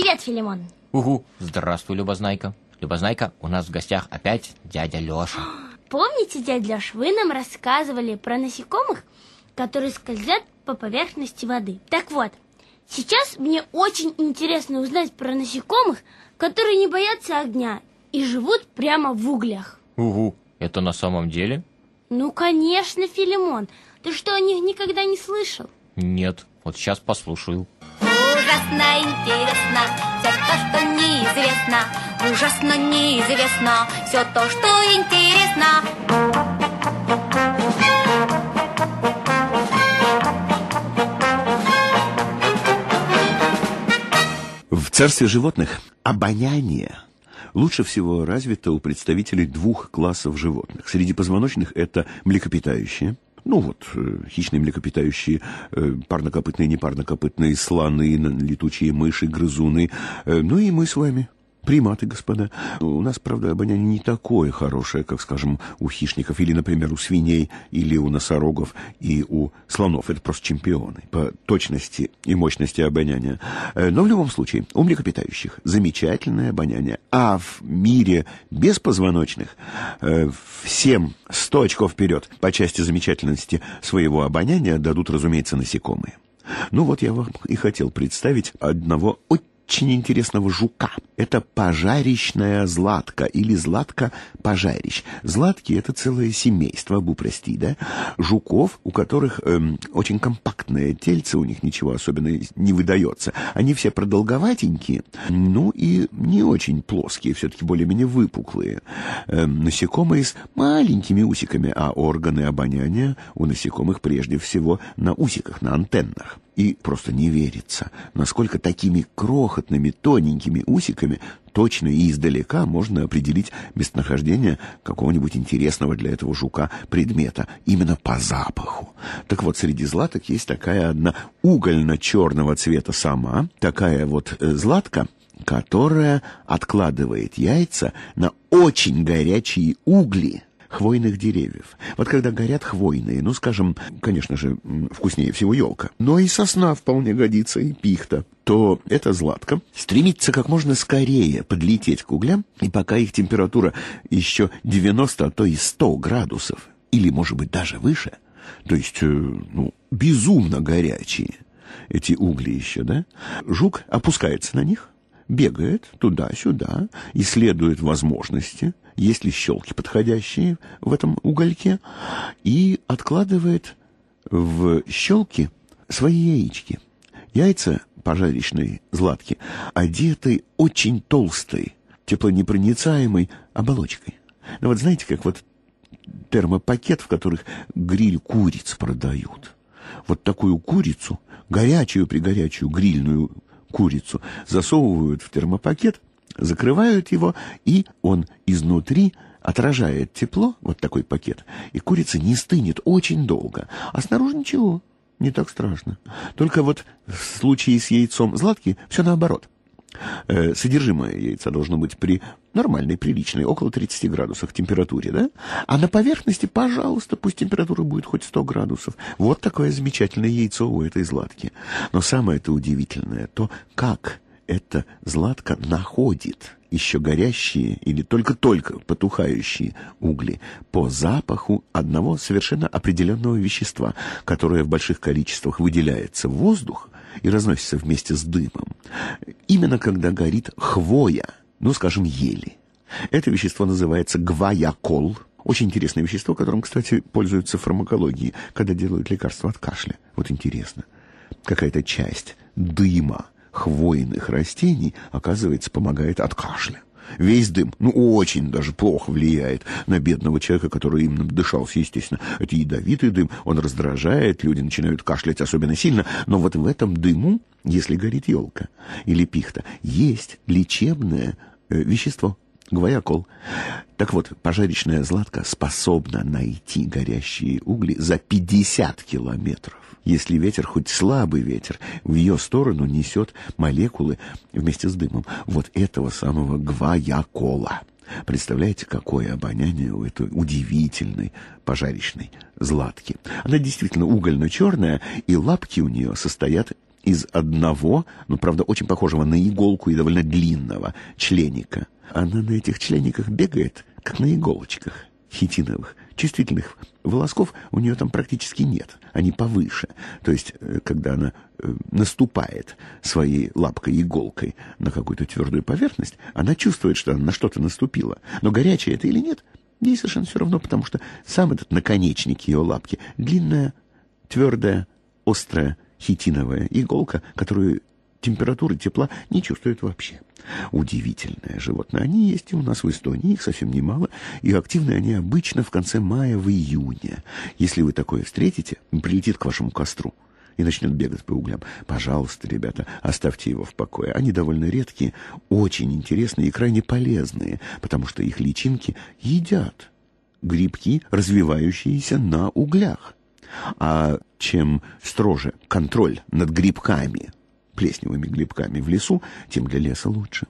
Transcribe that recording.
Привет, Филимон. Угу, здравствуй, Любознайка. Любознайка, у нас в гостях опять дядя Леша. Помните, дядя Леш, вы нам рассказывали про насекомых, которые скользят по поверхности воды. Так вот, сейчас мне очень интересно узнать про насекомых, которые не боятся огня и живут прямо в углях. Угу, это на самом деле? Ну, конечно, Филимон. Ты что, о них никогда не слышал? Нет, вот сейчас послушаю. Ужасно интересно все то, что неизвестно. Ужасно неизвестно все то, что интересно. В царстве животных обоняние лучше всего развито у представителей двух классов животных. Среди позвоночных это млекопитающие, ну вот, э, хищные млекопитающие, э, парнокопытные, непарнокопытные, слоны, летучие мыши, грызуны, э, ну и мы с вами, приматы, господа. У нас, правда, обоняние не такое хорошее, как, скажем, у хищников, или, например, у свиней, или у носорогов и у слонов. Это просто чемпионы по точности и мощности обоняния. Э, но в любом случае, у млекопитающих замечательное обоняние. А в мире беспозвоночных э, всем 100 очков вперед по части замечательности своего обоняния дадут, разумеется, насекомые. Ну вот я вам и хотел представить одного очень интересного жука. Это пожарищная златка или златка-пожарищ. Златки — это целое семейство, об упрости, да? Жуков, у которых эм, очень компактное тельце, у них ничего особенного не выдается. Они все продолговатенькие, ну и не очень плоские, все-таки более-менее выпуклые. Эм, насекомые с маленькими усиками, а органы обоняния у насекомых прежде всего на усиках, на антеннах. И просто не верится, насколько такими крохотными, тоненькими усиками точно и издалека можно определить местонахождение какого-нибудь интересного для этого жука предмета, именно по запаху. Так вот, среди златок есть такая одна угольно-черного цвета сама, такая вот э, златка, которая откладывает яйца на очень горячие угли – хвойных деревьев. Вот когда горят хвойные, ну, скажем, конечно же, вкуснее всего елка, но и сосна вполне годится, и пихта, то эта златка стремится как можно скорее подлететь к углям, и пока их температура еще 90, а то и 100 градусов, или, может быть, даже выше, то есть, э, ну, безумно горячие эти угли еще, да, жук опускается на них, бегает туда-сюда, исследует возможности, есть ли щелки подходящие в этом угольке, и откладывает в щелки свои яички. Яйца пожарищной златки одеты очень толстой, теплонепроницаемой оболочкой. Ну вот знаете, как вот термопакет, в которых гриль куриц продают. Вот такую курицу, горячую-пригорячую грильную курицу, засовывают в термопакет, закрывают его, и он изнутри отражает тепло, вот такой пакет, и курица не стынет очень долго, а снаружи ничего, не так страшно. Только вот в случае с яйцом златки все наоборот. Э, содержимое яйца должно быть при нормальной, приличной, около 30 градусов температуре, да? А на поверхности, пожалуйста, пусть температура будет хоть 100 градусов. Вот такое замечательное яйцо у этой златки. Но самое-то удивительное то, как эта златка находит еще горящие или только-только потухающие угли по запаху одного совершенно определенного вещества, которое в больших количествах выделяется в воздух и разносится вместе с дымом. Именно когда горит хвоя, ну, скажем, ели. Это вещество называется гваякол. Очень интересное вещество, которым, кстати, пользуются в фармакологии, когда делают лекарства от кашля. Вот интересно. Какая-то часть дыма хвойных растений, оказывается, помогает от кашля. Весь дым, ну, очень даже плохо влияет на бедного человека, который им дышался, естественно. Это ядовитый дым, он раздражает, люди начинают кашлять особенно сильно, но вот в этом дыму, если горит елка или пихта, есть лечебное э, вещество, гвоякол. Так вот, пожарищная златка способна найти горящие угли за 50 километров если ветер, хоть слабый ветер, в ее сторону несет молекулы вместе с дымом вот этого самого гваякола. Представляете, какое обоняние у этой удивительной пожарищной златки. Она действительно угольно-черная, и лапки у нее состоят из одного, ну, правда, очень похожего на иголку и довольно длинного членика. Она на этих члениках бегает, как на иголочках хитиновых. Чувствительных волосков у нее там практически нет. Они повыше. То есть, э, когда она э, наступает своей лапкой-иголкой на какую-то твердую поверхность, она чувствует, что она на что-то наступила. Но горячее это или нет, ей совершенно все равно, потому что сам этот наконечник ее лапки длинная, твердая, острая, хитиновая иголка, которую температуры тепла не чувствует вообще. Удивительное животное. Они есть и у нас в Эстонии, их совсем немало, и активны они обычно в конце мая, в июне. Если вы такое встретите, прилетит к вашему костру и начнет бегать по углям. Пожалуйста, ребята, оставьте его в покое. Они довольно редкие, очень интересные и крайне полезные, потому что их личинки едят грибки, развивающиеся на углях. А чем строже контроль над грибками, плесневыми грибками в лесу, тем для леса лучше.